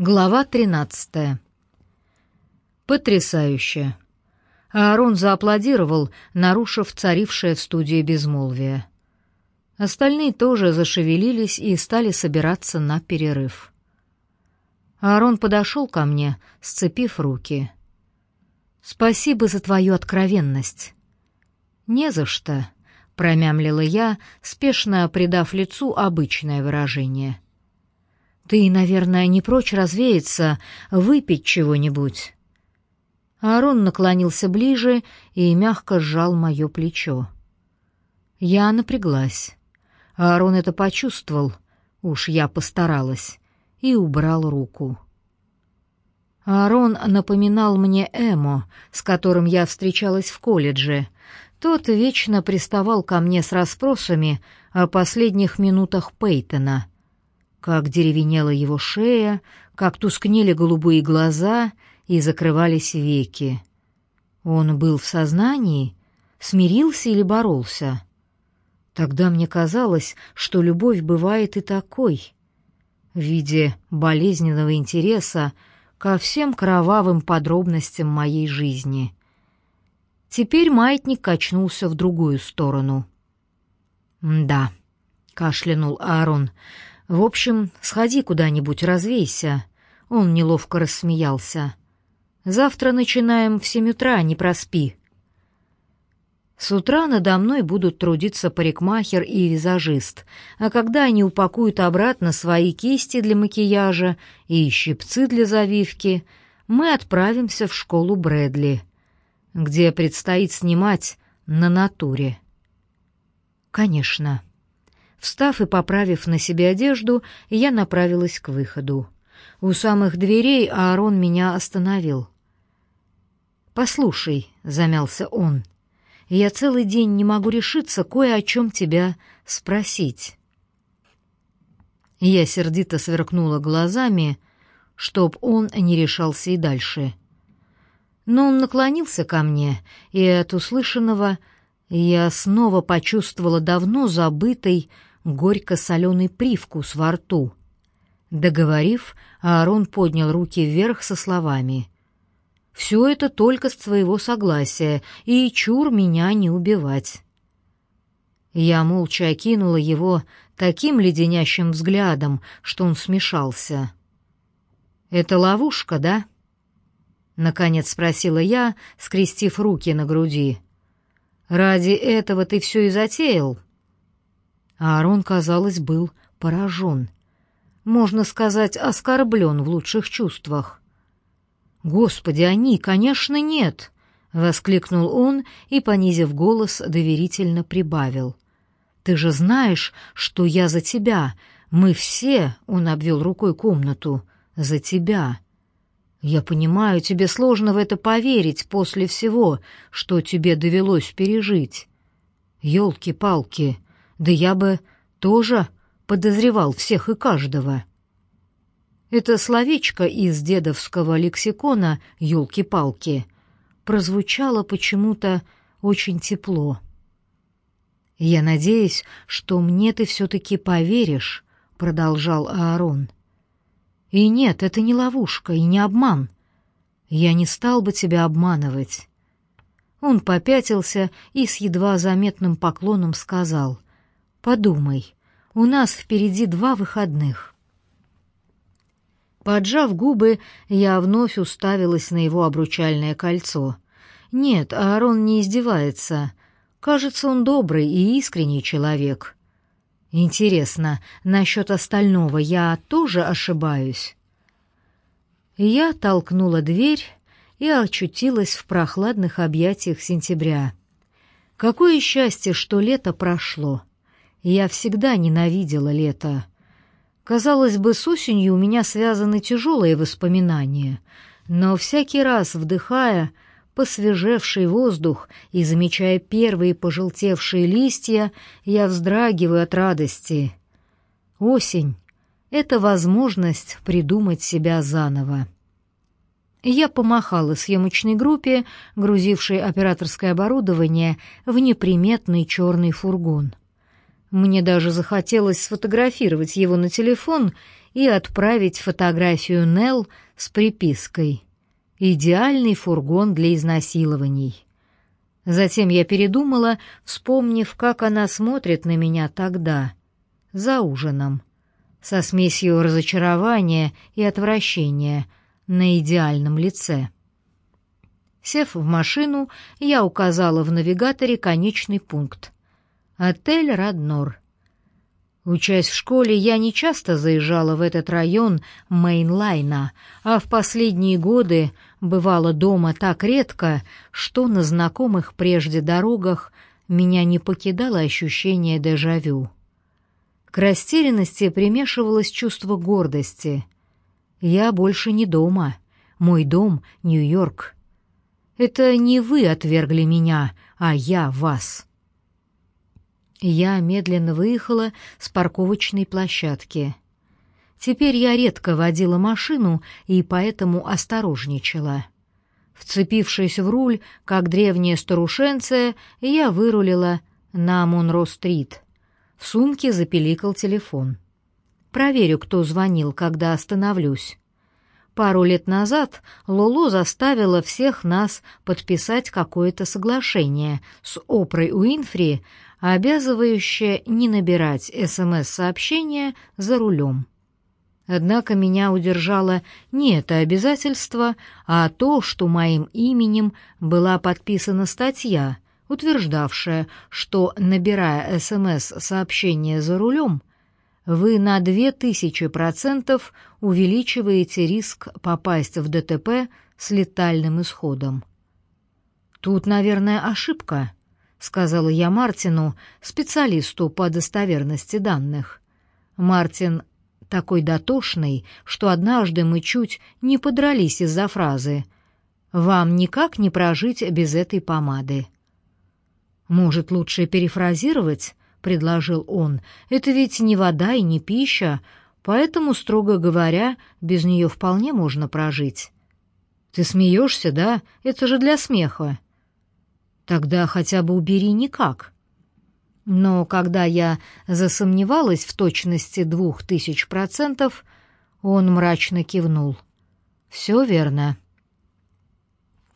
Глава 13. Потрясающе. Аарон зааплодировал, нарушив царившее в студии безмолвие. Остальные тоже зашевелились и стали собираться на перерыв. Аарон подошел ко мне, сцепив руки. «Спасибо за твою откровенность». «Не за что», — промямлила я, спешно придав лицу обычное выражение. «Ты, наверное, не прочь развеяться, выпить чего-нибудь». Аарон наклонился ближе и мягко сжал мое плечо. Я напряглась. Аарон это почувствовал, уж я постаралась, и убрал руку. Аарон напоминал мне Эмо, с которым я встречалась в колледже. Тот вечно приставал ко мне с расспросами о последних минутах Пейтона — как деревенела его шея, как тускнели голубые глаза и закрывались веки. Он был в сознании, смирился или боролся? Тогда мне казалось, что любовь бывает и такой, в виде болезненного интереса ко всем кровавым подробностям моей жизни. Теперь маятник качнулся в другую сторону. «Да», — кашлянул Аарон, в общем, сходи куда-нибудь, развейся. Он неловко рассмеялся. Завтра начинаем в семь утра, не проспи. С утра надо мной будут трудиться парикмахер и визажист, а когда они упакуют обратно свои кисти для макияжа и щипцы для завивки, мы отправимся в школу Брэдли, где предстоит снимать на натуре. Конечно. Встав и поправив на себе одежду, я направилась к выходу. У самых дверей Аарон меня остановил. «Послушай», — замялся он, — «я целый день не могу решиться кое о чем тебя спросить». Я сердито сверкнула глазами, чтоб он не решался и дальше. Но он наклонился ко мне, и от услышанного я снова почувствовала давно забытый, горько-соленый привкус во рту. Договорив, Аарон поднял руки вверх со словами «Все это только с твоего согласия, и чур меня не убивать». Я молча окинула его таким леденящим взглядом, что он смешался. «Это ловушка, да?» Наконец спросила я, скрестив руки на груди. «Ради этого ты все и затеял?» Аарон, казалось, был поражен. Можно сказать, оскорблен в лучших чувствах. «Господи, они, конечно, нет!» — воскликнул он и, понизив голос, доверительно прибавил. «Ты же знаешь, что я за тебя. Мы все, — он обвел рукой комнату, — за тебя. Я понимаю, тебе сложно в это поверить после всего, что тебе довелось пережить. Ёлки-палки, да я бы тоже подозревал всех и каждого. Это словечко из дедовского лексикона «елки-палки» прозвучало почему-то очень тепло. «Я надеюсь, что мне ты все-таки поверишь», — продолжал Аарон. «И нет, это не ловушка и не обман. Я не стал бы тебя обманывать». Он попятился и с едва заметным поклоном сказал — Подумай, у нас впереди два выходных. Поджав губы, я вновь уставилась на его обручальное кольцо. Нет, Аарон не издевается. Кажется, он добрый и искренний человек. Интересно, насчет остального я тоже ошибаюсь? Я толкнула дверь и очутилась в прохладных объятиях сентября. Какое счастье, что лето прошло! Я всегда ненавидела лето. Казалось бы, с осенью у меня связаны тяжелые воспоминания, но всякий раз, вдыхая посвежевший воздух и замечая первые пожелтевшие листья, я вздрагиваю от радости. Осень — это возможность придумать себя заново. Я помахала съемочной группе, грузившей операторское оборудование, в неприметный черный фургон. Мне даже захотелось сфотографировать его на телефон и отправить фотографию Нелл с припиской «Идеальный фургон для изнасилований». Затем я передумала, вспомнив, как она смотрит на меня тогда, за ужином, со смесью разочарования и отвращения на идеальном лице. Сев в машину, я указала в навигаторе конечный пункт. Отель «Раднор». Учась в школе, я не часто заезжала в этот район Мейнлайна, а в последние годы бывала дома так редко, что на знакомых прежде дорогах меня не покидало ощущение дежавю. К растерянности примешивалось чувство гордости. Я больше не дома. Мой дом — Нью-Йорк. Это не вы отвергли меня, а я вас. Я медленно выехала с парковочной площадки. Теперь я редко водила машину и поэтому осторожничала. Вцепившись в руль, как древняя старушенция, я вырулила на Монро-стрит. В сумке запеликал телефон. Проверю, кто звонил, когда остановлюсь. Пару лет назад Лоло заставила всех нас подписать какое-то соглашение с Опрой Уинфри, обязывающее не набирать СМС-сообщения за рулем. Однако меня удержало не это обязательство, а то, что моим именем была подписана статья, утверждавшая, что, набирая СМС-сообщение за рулем, вы на 2000% увеличиваете риск попасть в ДТП с летальным исходом. «Тут, наверное, ошибка», — сказала я Мартину, специалисту по достоверности данных. Мартин такой дотошный, что однажды мы чуть не подрались из-за фразы «Вам никак не прожить без этой помады». «Может, лучше перефразировать?» — предложил он. «Это ведь не вода и не пища, поэтому, строго говоря, без нее вполне можно прожить». «Ты смеешься, да? Это же для смеха». «Тогда хотя бы убери никак». Но когда я засомневалась в точности двух тысяч процентов, он мрачно кивнул. «Все верно».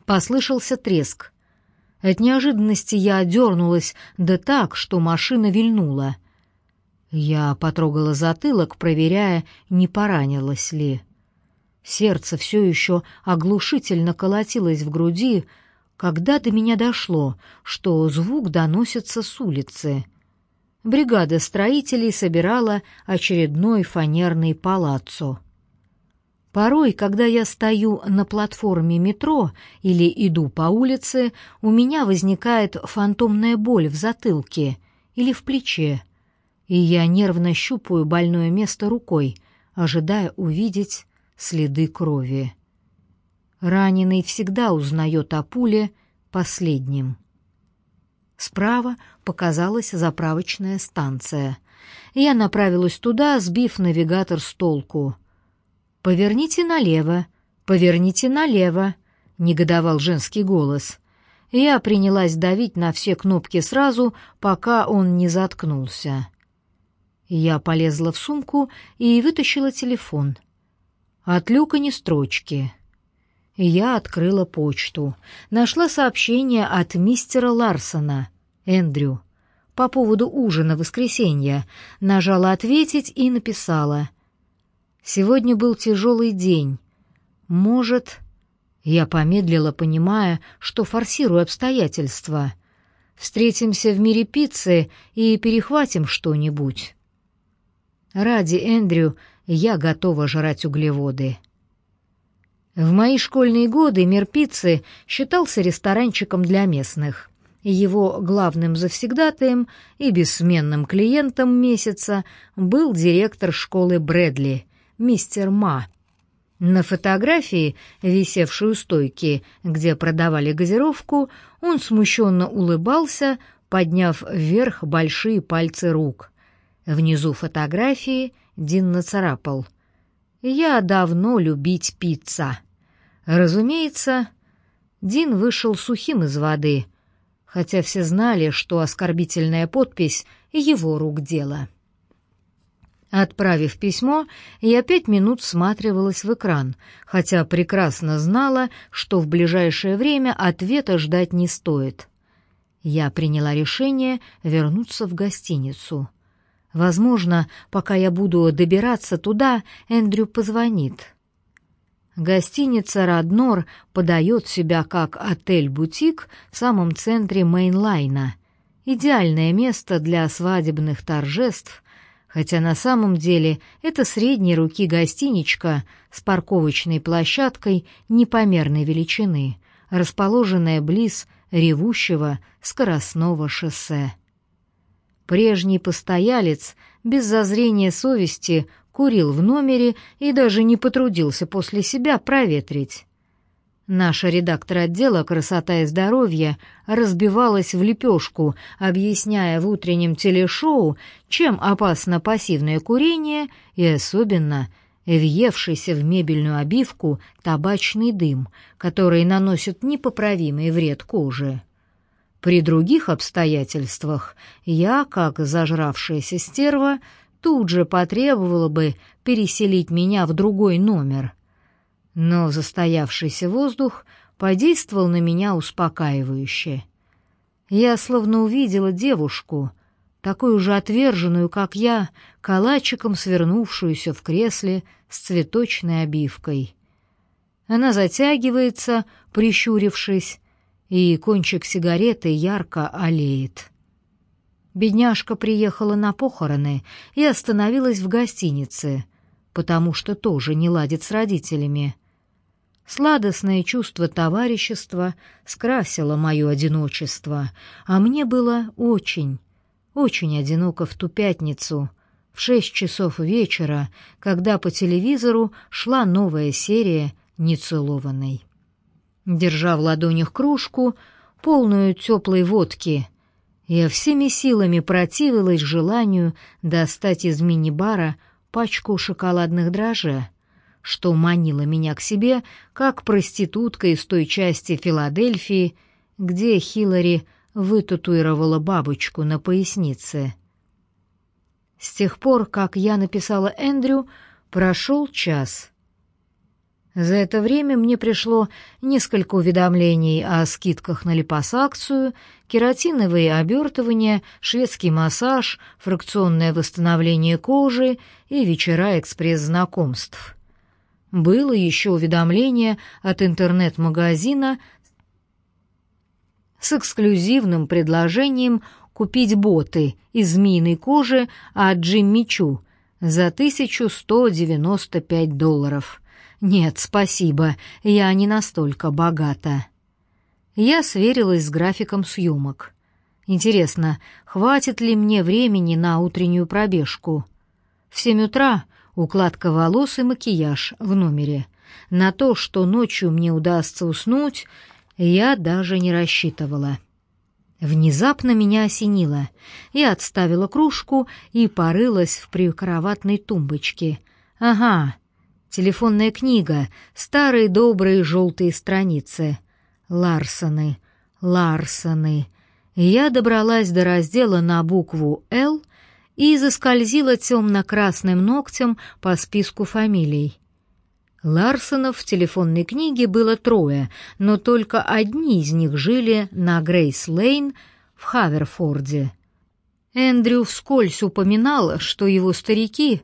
Послышался треск. От неожиданности я одернулась, да так, что машина вильнула. Я потрогала затылок, проверяя, не поранилась ли. Сердце все еще оглушительно колотилось в груди, когда до меня дошло, что звук доносится с улицы. Бригада строителей собирала очередной фанерный палаццо. Порой, когда я стою на платформе метро или иду по улице, у меня возникает фантомная боль в затылке или в плече, и я нервно щупаю больное место рукой, ожидая увидеть следы крови. Раненый всегда узнает о пуле последним. Справа показалась заправочная станция. Я направилась туда, сбив навигатор с толку — «Поверните налево, поверните налево», — негодовал женский голос. Я принялась давить на все кнопки сразу, пока он не заткнулся. Я полезла в сумку и вытащила телефон. От люка ни строчки. Я открыла почту. Нашла сообщение от мистера Ларсона, Эндрю, по поводу ужина в воскресенье. Нажала «Ответить» и написала — Сегодня был тяжелый день. Может, я помедлила, понимая, что форсирую обстоятельства. Встретимся в мире пиццы и перехватим что-нибудь. Ради Эндрю я готова жрать углеводы. В мои школьные годы мир пиццы считался ресторанчиком для местных. Его главным завсегдатаем и бессменным клиентом месяца был директор школы Брэдли, мистер Ма. На фотографии, висевшей у стойки, где продавали газировку, он смущенно улыбался, подняв вверх большие пальцы рук. Внизу фотографии Дин нацарапал. «Я давно любить пицца». Разумеется, Дин вышел сухим из воды, хотя все знали, что оскорбительная подпись — его рук дело. Отправив письмо, я пять минут всматривалась в экран, хотя прекрасно знала, что в ближайшее время ответа ждать не стоит. Я приняла решение вернуться в гостиницу. Возможно, пока я буду добираться туда, Эндрю позвонит. Гостиница «Раднор» подает себя как отель-бутик в самом центре Мейнлайна. Идеальное место для свадебных торжеств, хотя на самом деле это средней руки гостиничка с парковочной площадкой непомерной величины, расположенная близ ревущего скоростного шоссе. Прежний постоялец без зазрения совести курил в номере и даже не потрудился после себя проветрить. Наша редактор отдела «Красота и здоровье» разбивалась в лепешку, объясняя в утреннем телешоу, чем опасно пассивное курение и особенно въевшийся в мебельную обивку табачный дым, который наносит непоправимый вред коже. При других обстоятельствах я, как зажравшаяся стерва, тут же потребовала бы переселить меня в другой номер. Но застоявшийся воздух подействовал на меня успокаивающе. Я словно увидела девушку, такую же отверженную, как я, калачиком свернувшуюся в кресле с цветочной обивкой. Она затягивается, прищурившись, и кончик сигареты ярко олеет. Бедняжка приехала на похороны и остановилась в гостинице, потому что тоже не ладит с родителями. Сладостное чувство товарищества скрасило мое одиночество, а мне было очень, очень одиноко в ту пятницу, в шесть часов вечера, когда по телевизору шла новая серия «Нецелованной». Держа в ладонях кружку, полную теплой водки, я всеми силами противилась желанию достать из мини-бара пачку шоколадных дрожжей, что манило меня к себе, как проститутка из той части Филадельфии, где Хиллари вытатуировала бабочку на пояснице. С тех пор, как я написала Эндрю, прошел час. За это время мне пришло несколько уведомлений о скидках на липосакцию, кератиновые обертывания, шведский массаж, фракционное восстановление кожи и вечера экспресс-знакомств. Было еще уведомление от интернет-магазина с эксклюзивным предложением купить боты из змеиной кожи от Джимми Чу за 1195 долларов. «Нет, спасибо, я не настолько богата». Я сверилась с графиком съемок. Интересно, хватит ли мне времени на утреннюю пробежку? В семь утра укладка волос и макияж в номере. На то, что ночью мне удастся уснуть, я даже не рассчитывала. Внезапно меня осенило. Я отставила кружку и порылась в прикроватной тумбочке. Ага, Телефонная книга, старые добрые желтые страницы. Ларсоны, Ларсоны. Я добралась до раздела на букву «Л» и заскользила темно-красным ногтем по списку фамилий. Ларсонов в телефонной книге было трое, но только одни из них жили на Грейс-Лейн в Хаверфорде. Эндрю вскользь упоминал, что его старики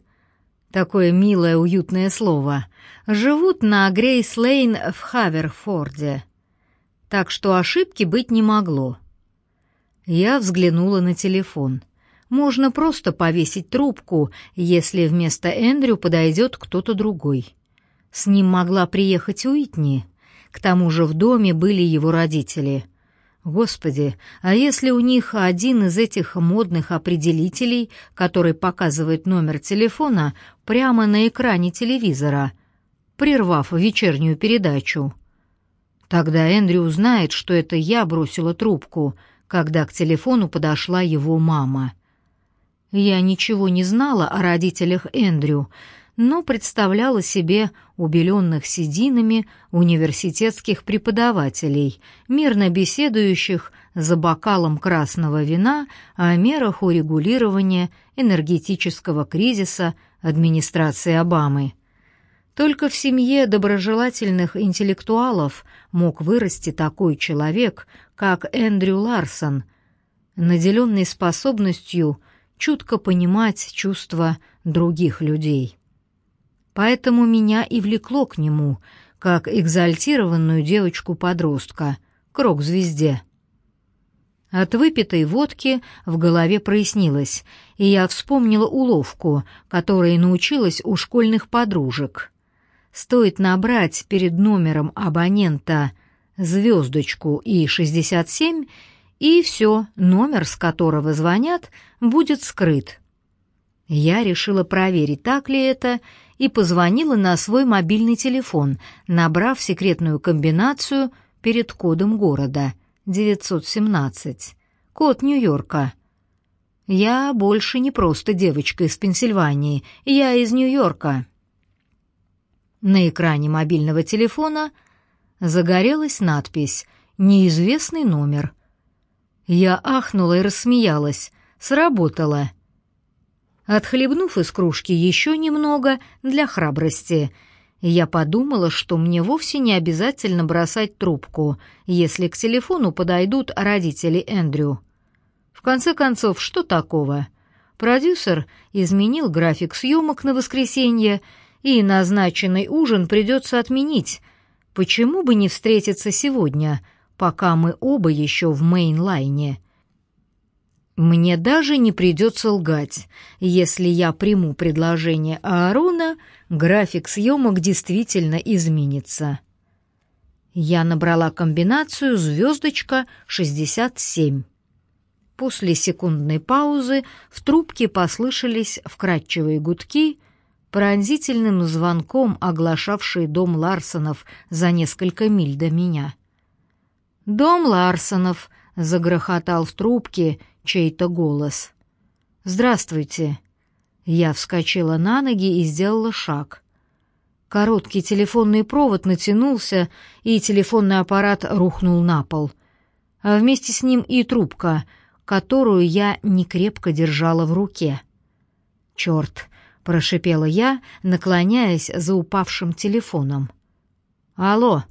такое милое уютное слово, живут на Грейс-Лейн в Хаверфорде. Так что ошибки быть не могло. Я взглянула на телефон. Можно просто повесить трубку, если вместо Эндрю подойдет кто-то другой. С ним могла приехать Уитни. К тому же в доме были его родители — Господи, а если у них один из этих модных определителей, который показывает номер телефона прямо на экране телевизора, прервав вечернюю передачу? Тогда Эндрю узнает, что это я бросила трубку, когда к телефону подошла его мама. Я ничего не знала о родителях Эндрю, но представляла себе убеленных сединами университетских преподавателей, мирно беседующих за бокалом красного вина о мерах урегулирования энергетического кризиса администрации Обамы. Только в семье доброжелательных интеллектуалов мог вырасти такой человек, как Эндрю Ларсон, наделенный способностью чутко понимать чувства других людей. Поэтому меня и влекло к нему, как экзальтированную девочку-подростка, к рок-звезде. От выпитой водки в голове прояснилось, и я вспомнила уловку, которой научилась у школьных подружек — Стоит набрать перед номером абонента звездочку и 67, и все, номер, с которого звонят, будет скрыт. Я решила проверить, так ли это, и позвонила на свой мобильный телефон, набрав секретную комбинацию перед кодом города 917, код Нью-Йорка. Я больше не просто девочка из Пенсильвании, я из Нью-Йорка. На экране мобильного телефона загорелась надпись «Неизвестный номер». Я ахнула и рассмеялась. Сработало. Отхлебнув из кружки еще немного для храбрости, я подумала, что мне вовсе не обязательно бросать трубку, если к телефону подойдут родители Эндрю. В конце концов, что такого? Продюсер изменил график съемок на воскресенье, и назначенный ужин придется отменить. Почему бы не встретиться сегодня, пока мы оба еще в мейнлайне? Мне даже не придется лгать. Если я приму предложение Аарона, график съемок действительно изменится. Я набрала комбинацию «Звездочка 67». После секундной паузы в трубке послышались вкрадчивые гудки, пронзительным звонком оглашавший дом Ларсонов за несколько миль до меня. «Дом Ларсонов!» — загрохотал в трубке чей-то голос. «Здравствуйте!» Я вскочила на ноги и сделала шаг. Короткий телефонный провод натянулся, и телефонный аппарат рухнул на пол. А вместе с ним и трубка, которую я некрепко держала в руке. Черт, прошипела я, наклоняясь за упавшим телефоном. Алло.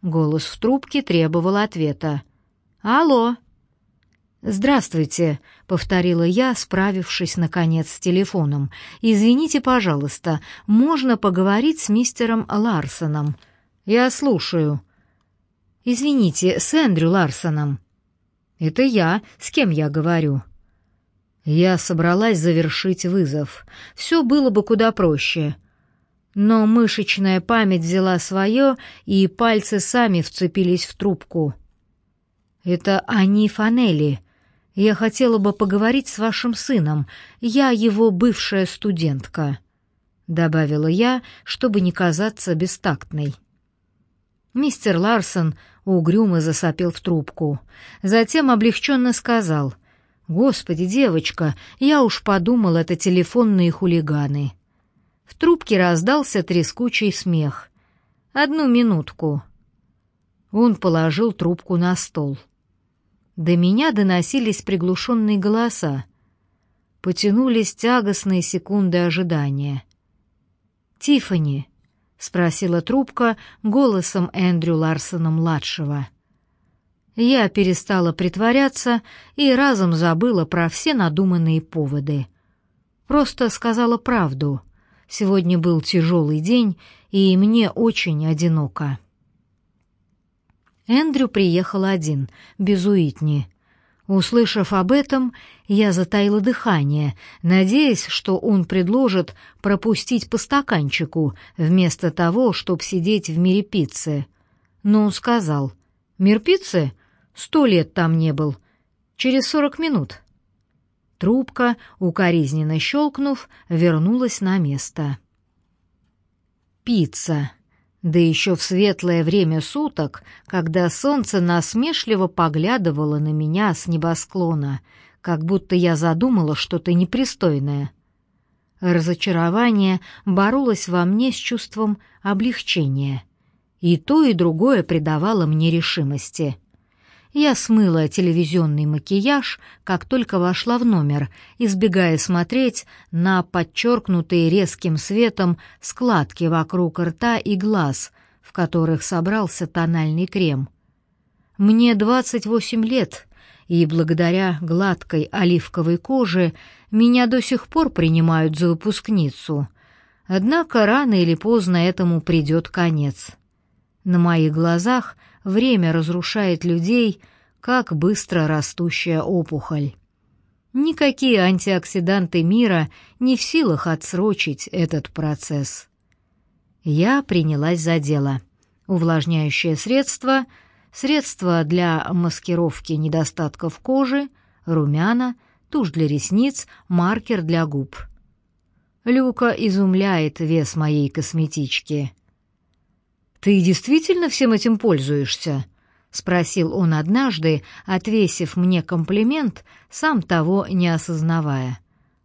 Голос в трубке требовал ответа. Алло. «Здравствуйте», — повторила я, справившись, наконец, с телефоном. «Извините, пожалуйста, можно поговорить с мистером Ларсоном?» «Я слушаю». «Извините, с Эндрю Ларсоном». «Это я. С кем я говорю?» Я собралась завершить вызов. Все было бы куда проще. Но мышечная память взяла свое, и пальцы сами вцепились в трубку. «Это они Фанели. Я хотела бы поговорить с вашим сыном. Я его бывшая студентка», — добавила я, чтобы не казаться бестактной. Мистер Ларсон угрюмо засопел в трубку. Затем облегченно сказал — Господи, девочка, я уж подумал, это телефонные хулиганы. В трубке раздался трескучий смех. Одну минутку. Он положил трубку на стол. До меня доносились приглушенные голоса. Потянулись тягостные секунды ожидания. Тифани, спросила трубка голосом Эндрю Ларсона-младшего. Я перестала притворяться и разом забыла про все надуманные поводы. Просто сказала правду. Сегодня был тяжелый день, и мне очень одиноко. Эндрю приехал один, без Уитни. Услышав об этом, я затаила дыхание, надеясь, что он предложит пропустить по стаканчику, вместо того, чтобы сидеть в мире пиццы. Но он сказал, «Мир пиццы? Сто лет там не был. Через сорок минут. Трубка, укоризненно щелкнув, вернулась на место. Пицца. Да еще в светлое время суток, когда солнце насмешливо поглядывало на меня с небосклона, как будто я задумала что-то непристойное. Разочарование боролось во мне с чувством облегчения. И то, и другое придавало мне решимости — Я смыла телевизионный макияж, как только вошла в номер, избегая смотреть на подчеркнутые резким светом складки вокруг рта и глаз, в которых собрался тональный крем. Мне 28 лет, и благодаря гладкой оливковой коже меня до сих пор принимают за выпускницу. Однако рано или поздно этому придет конец. На моих глазах время разрушает людей, как быстро растущая опухоль. Никакие антиоксиданты мира не в силах отсрочить этот процесс. Я принялась за дело. Увлажняющее средство, средство для маскировки недостатков кожи, румяна, тушь для ресниц, маркер для губ. Люка изумляет вес моей косметички — «Ты действительно всем этим пользуешься?» — спросил он однажды, отвесив мне комплимент, сам того не осознавая.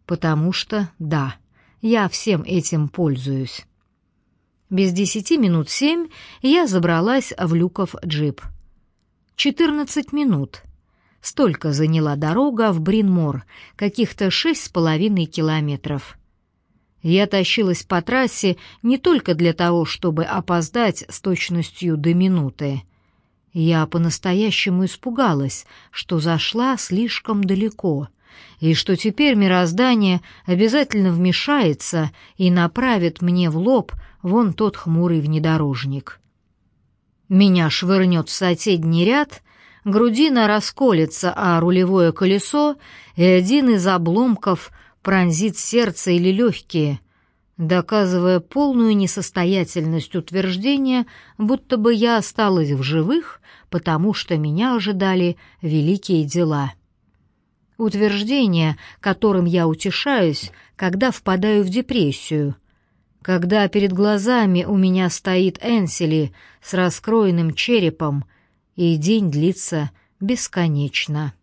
«Потому что, да, я всем этим пользуюсь». Без десяти минут семь я забралась в люков джип. Четырнадцать минут. Столько заняла дорога в Бринмор, каких-то шесть с половиной километров. Я тащилась по трассе не только для того, чтобы опоздать с точностью до минуты. Я по-настоящему испугалась, что зашла слишком далеко, и что теперь мироздание обязательно вмешается и направит мне в лоб вон тот хмурый внедорожник. Меня швырнет в соседний ряд, грудина расколется, а рулевое колесо и один из обломков — пронзит сердце или легкие, доказывая полную несостоятельность утверждения, будто бы я осталась в живых, потому что меня ожидали великие дела. Утверждение, которым я утешаюсь, когда впадаю в депрессию, когда перед глазами у меня стоит Энсели с раскроенным черепом, и день длится бесконечно.